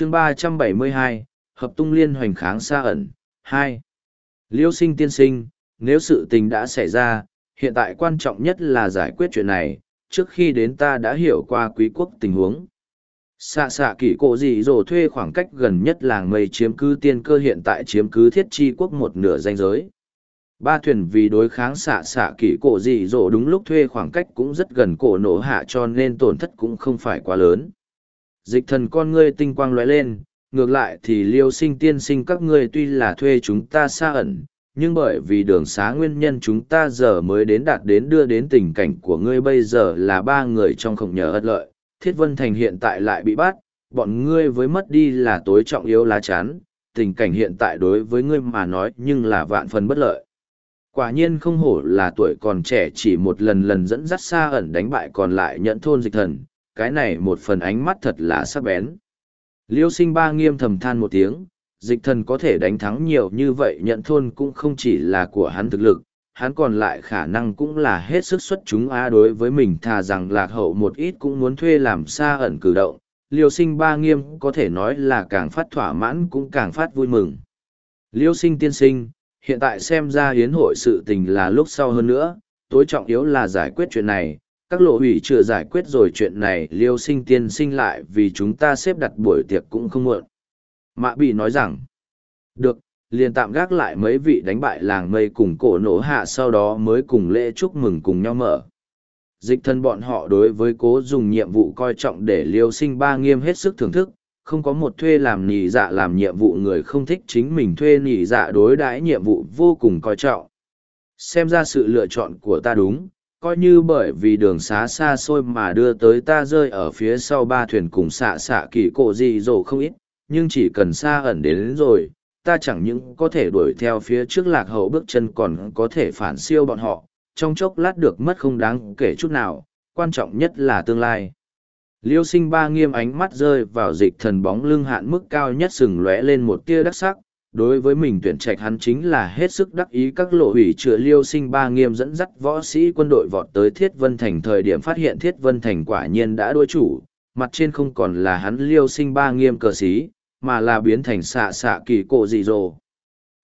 chương ba trăm bảy mươi hai, hợp tung liên hoành kháng xa ẩn, hai. Liêu sinh tiên sinh, nếu sự tình đã xảy ra, hiện tại quan trọng nhất là giải quyết chuyện này, trước khi đến ta đã hiểu qua quý quốc tình huống. Xạ xạ kỷ cổ dị dỗ thuê khoảng cách gần nhất làng mây chiếm cứ tiên cơ hiện tại chiếm cứ thiết chi quốc một nửa danh giới. Ba thuyền vì đối kháng xạ xạ kỷ cổ dị dỗ đúng lúc thuê khoảng cách cũng rất gần cổ nổ hạ cho nên tổn thất cũng không phải quá lớn dịch thần con ngươi tinh quang lóe lên, ngược lại thì liêu sinh tiên sinh các ngươi tuy là thuê chúng ta xa ẩn, nhưng bởi vì đường xá nguyên nhân chúng ta giờ mới đến đạt đến đưa đến tình cảnh của ngươi bây giờ là ba người trong khổng nhờ ất lợi, thiết vân thành hiện tại lại bị bắt, bọn ngươi với mất đi là tối trọng yếu lá chán. tình cảnh hiện tại đối với ngươi mà nói nhưng là vạn phần bất lợi quả nhiên không hổ là tuổi còn trẻ chỉ một lần lần dẫn dắt xa ẩn đánh bại còn lại nhận thôn dịch thần cái này một phần ánh mắt thật là sắc bén. Liêu sinh ba nghiêm thầm than một tiếng, dịch thần có thể đánh thắng nhiều như vậy nhận thôn cũng không chỉ là của hắn thực lực, hắn còn lại khả năng cũng là hết sức xuất chúng a đối với mình thà rằng lạc hậu một ít cũng muốn thuê làm xa ẩn cử động, liêu sinh ba nghiêm có thể nói là càng phát thỏa mãn cũng càng phát vui mừng. Liêu sinh tiên sinh, hiện tại xem ra hiến hội sự tình là lúc sau hơn nữa, tối trọng yếu là giải quyết chuyện này các lộ hủy chưa giải quyết rồi chuyện này, liêu sinh tiên sinh lại vì chúng ta xếp đặt buổi tiệc cũng không muộn. Mạ bị nói rằng, được, liền tạm gác lại mấy vị đánh bại làng mây cùng cổ nổ hạ sau đó mới cùng lễ chúc mừng cùng nhau mở. Dịch thân bọn họ đối với cố dùng nhiệm vụ coi trọng để liêu sinh ba nghiêm hết sức thưởng thức, không có một thuê làm nỉ dạ làm nhiệm vụ người không thích chính mình thuê nỉ dạ đối đãi nhiệm vụ vô cùng coi trọng. Xem ra sự lựa chọn của ta đúng coi như bởi vì đường xá xa xôi mà đưa tới ta rơi ở phía sau ba thuyền cùng xạ xạ kỳ cổ dị dỗ không ít nhưng chỉ cần xa ẩn đến, đến rồi ta chẳng những có thể đuổi theo phía trước lạc hậu bước chân còn có thể phản siêu bọn họ trong chốc lát được mất không đáng kể chút nào quan trọng nhất là tương lai. Liêu sinh ba nghiêm ánh mắt rơi vào dịch thần bóng lưng hạn mức cao nhất sừng lóe lên một tia đắc sắc đối với mình tuyển trạch hắn chính là hết sức đắc ý các lộ hủy chữa liêu sinh ba nghiêm dẫn dắt võ sĩ quân đội vọt tới thiết vân thành thời điểm phát hiện thiết vân thành quả nhiên đã đối chủ, mặt trên không còn là hắn liêu sinh ba nghiêm cờ xí mà là biến thành xạ xạ kỳ cổ dị dồ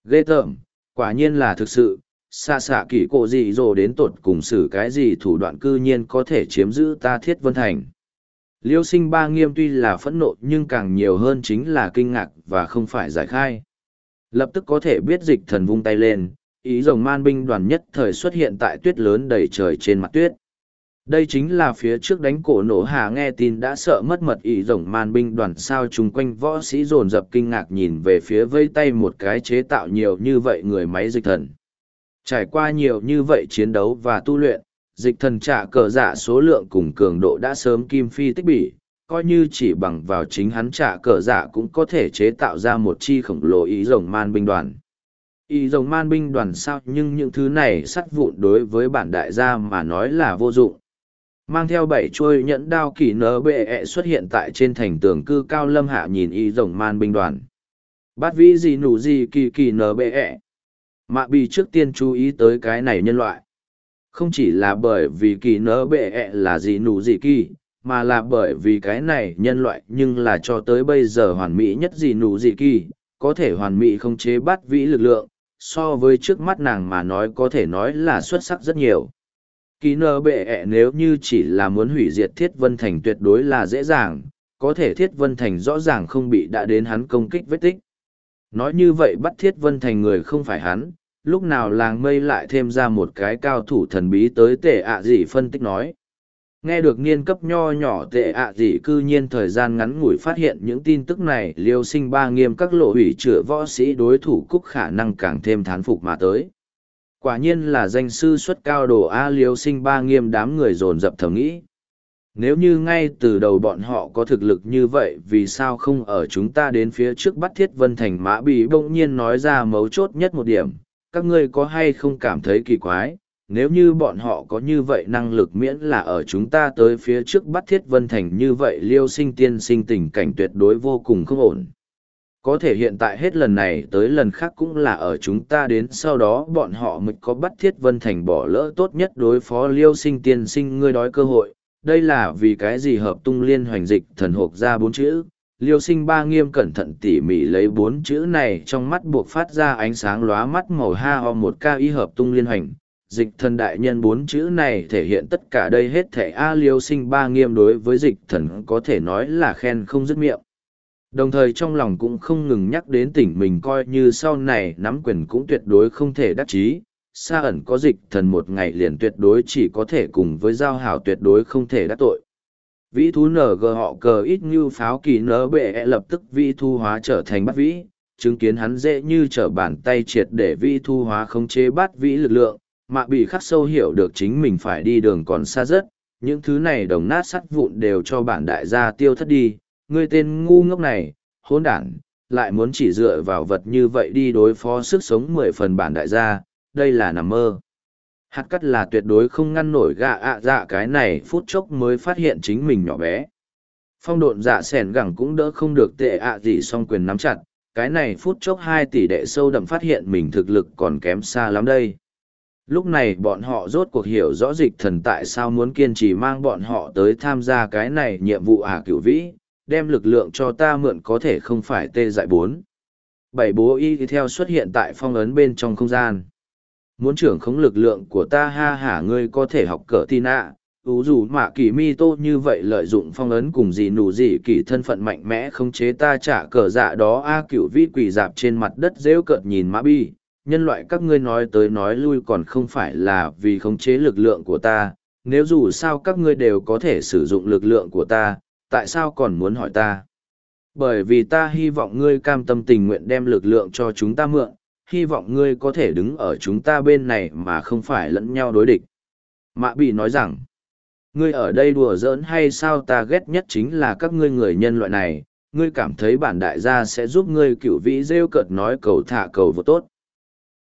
ghê tởm, quả nhiên là thực sự, xạ xạ kỳ cổ dị dồ đến tột cùng xử cái gì thủ đoạn cư nhiên có thể chiếm giữ ta thiết vân thành. Liêu sinh ba nghiêm tuy là phẫn nộ nhưng càng nhiều hơn chính là kinh ngạc và không phải giải khai lập tức có thể biết dịch thần vung tay lên, ý rồng man binh đoàn nhất thời xuất hiện tại tuyết lớn đầy trời trên mặt tuyết. Đây chính là phía trước đánh cổ nổ hà nghe tin đã sợ mất mật ý rồng man binh đoàn sao chung quanh võ sĩ dồn dập kinh ngạc nhìn về phía vây tay một cái chế tạo nhiều như vậy người máy dịch thần. Trải qua nhiều như vậy chiến đấu và tu luyện, dịch thần trả cờ giả số lượng cùng cường độ đã sớm kim phi tích bỉ coi như chỉ bằng vào chính hắn trả cờ giả cũng có thể chế tạo ra một chi khổng lồ ý rồng man binh đoàn. Ý rồng man binh đoàn sao nhưng những thứ này sắt vụn đối với bản đại gia mà nói là vô dụng. Mang theo bảy chuôi nhẫn đao kỳ nở bệ ẹ xuất hiện tại trên thành tường cư cao lâm hạ nhìn y rồng man binh đoàn. Bát vĩ gì nụ gì kỳ kỳ nở bệ ẹ. Mạ Bì trước tiên chú ý tới cái này nhân loại. Không chỉ là bởi vì kỳ nở bệ ẹ là gì nụ gì kỳ mà là bởi vì cái này nhân loại nhưng là cho tới bây giờ hoàn mỹ nhất gì nụ gì kỳ, có thể hoàn mỹ không chế bắt vĩ lực lượng, so với trước mắt nàng mà nói có thể nói là xuất sắc rất nhiều. Kỳ nơ bệ ẹ nếu như chỉ là muốn hủy diệt thiết vân thành tuyệt đối là dễ dàng, có thể thiết vân thành rõ ràng không bị đã đến hắn công kích vết tích. Nói như vậy bắt thiết vân thành người không phải hắn, lúc nào làng mây lại thêm ra một cái cao thủ thần bí tới tệ ạ gì phân tích nói nghe được niên cấp nho nhỏ tệ ạ gì cư nhiên thời gian ngắn ngủi phát hiện những tin tức này liêu sinh ba nghiêm các lộ hủy chữa võ sĩ đối thủ cúc khả năng càng thêm thán phục mà tới. Quả nhiên là danh sư xuất cao đồ A liêu sinh ba nghiêm đám người dồn dập thầm nghĩ. Nếu như ngay từ đầu bọn họ có thực lực như vậy vì sao không ở chúng ta đến phía trước bắt thiết vân thành mã bị bỗng nhiên nói ra mấu chốt nhất một điểm, các ngươi có hay không cảm thấy kỳ quái, nếu như bọn họ có như vậy năng lực miễn là ở chúng ta tới phía trước bắt thiết vân thành như vậy liêu sinh tiên sinh tình cảnh tuyệt đối vô cùng không ổn. Có thể hiện tại hết lần này tới lần khác cũng là ở chúng ta đến sau đó bọn họ mới có bắt thiết vân thành bỏ lỡ tốt nhất đối phó liêu sinh tiên sinh ngươi đói cơ hội. Đây là vì cái gì hợp tung liên hoành dịch thần hộp ra bốn chữ. Liêu sinh ba nghiêm cẩn thận tỉ mỉ lấy bốn chữ này trong mắt buộc phát ra ánh sáng lóa mắt màu ha ho một ca y hợp tung liên hoành dịch thần đại nhân bốn chữ này thể hiện tất cả đây hết thể a liêu sinh ba nghiêm đối với dịch thần có thể nói là khen không dứt miệng. Đồng thời trong lòng cũng không ngừng nhắc đến tỉnh mình coi như sau này nắm quyền cũng tuyệt đối không thể đắc chí. Xa ẩn có dịch thần một ngày liền tuyệt đối chỉ có thể cùng với giao hảo tuyệt đối không thể đắc tội. Vĩ thú nở gờ họ cờ ít như pháo kỳ nở bệ lập tức vĩ thu hóa trở thành bắt vĩ, chứng kiến hắn dễ như trở bàn tay triệt để vĩ thu hóa khống chế bát vĩ lực lượng mạ bị khắc sâu hiểu được chính mình phải đi đường còn xa rất, những thứ này đồng nát sắt vụn đều cho bản đại gia tiêu thất đi. Ngươi tên ngu ngốc này hôn đản, lại muốn chỉ dựa vào vật như vậy đi đối phó sức sống mười phần bản đại gia, đây là nằm mơ. Hạt cắt là tuyệt đối không ngăn nổi gạ ạ dạ cái này phút chốc mới phát hiện chính mình nhỏ bé. Phong độn dạ s ẻ n gẳng cũng đỡ không được tệ ạ gì song quyền nắm chặt, cái này phút chốc hai tỷ đệ sâu đậm phát hiện mình thực lực còn kém xa lắm đây lúc này bọn họ rốt cuộc hiểu rõ dịch thần tại sao muốn kiên trì mang bọn họ tới tham gia cái này nhiệm vụ ả à cửu vĩ, đem lực lượng cho ta mượn có thể không phải tê dại bốn. Bảy bố y theo xuất hiện tại phong ấn bên trong không gian. Muốn trưởng khống lực lượng của ta, ha hả ngươi có thể học cỡ tin ạ. Ú dù mạ kỳ mi tô như vậy lợi dụng phong ấn cùng gì nụ gì kỳ thân phận mạnh mẽ khống chế ta trả cờ dạ đó. A cựu vĩ quỳ dạp trên mặt đất rêu cợt nhìn mã bi nhân loại các ngươi nói tới nói lui còn không phải là vì khống chế lực lượng của ta nếu dù sao các ngươi đều có thể sử dụng lực lượng của ta tại sao còn muốn hỏi ta bởi vì ta hy vọng ngươi cam tâm tình nguyện đem lực lượng cho chúng ta mượn hy vọng ngươi có thể đứng ở chúng ta bên này mà không phải lẫn nhau đối địch. Mạ bị nói rằng, ngươi ở đây đùa giỡn hay sao ta ghét nhất chính là các ngươi người nhân loại này, ngươi cảm thấy bản đại gia sẽ giúp ngươi cửu vĩ rêu cợt nói cầu thả cầu vô tốt.